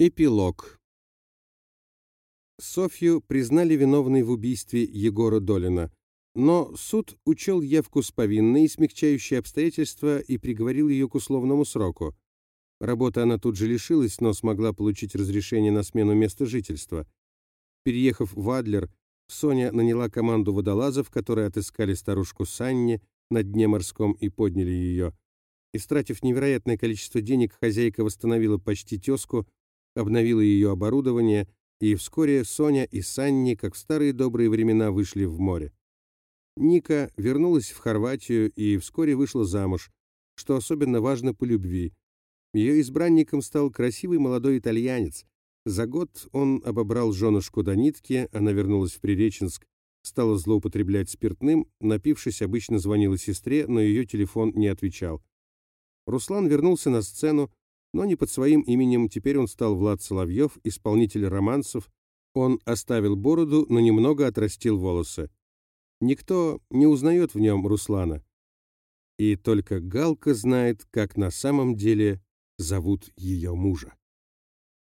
Эпилог. Софью признали виновной в убийстве Егора Долина, но суд учел явку с повинной и смягчающие обстоятельства и приговорил ее к условному сроку. Работы она тут же лишилась, но смогла получить разрешение на смену места жительства. Переехав в Адлер, Соня наняла команду водолазов, которые отыскали старушку Санни на дне морском и подняли ее. Истратив невероятное количество денег, хозяйка восстановила почти тезку, обновила ее оборудование, и вскоре Соня и Санни, как в старые добрые времена, вышли в море. Ника вернулась в Хорватию и вскоре вышла замуж, что особенно важно по любви. Ее избранником стал красивый молодой итальянец. За год он обобрал женушку до нитки, она вернулась в Приреченск, стала злоупотреблять спиртным, напившись, обычно звонила сестре, но ее телефон не отвечал. Руслан вернулся на сцену, но не под своим именем, теперь он стал Влад Соловьев, исполнитель романсов. Он оставил бороду, но немного отрастил волосы. Никто не узнает в нем Руслана. И только Галка знает, как на самом деле зовут ее мужа.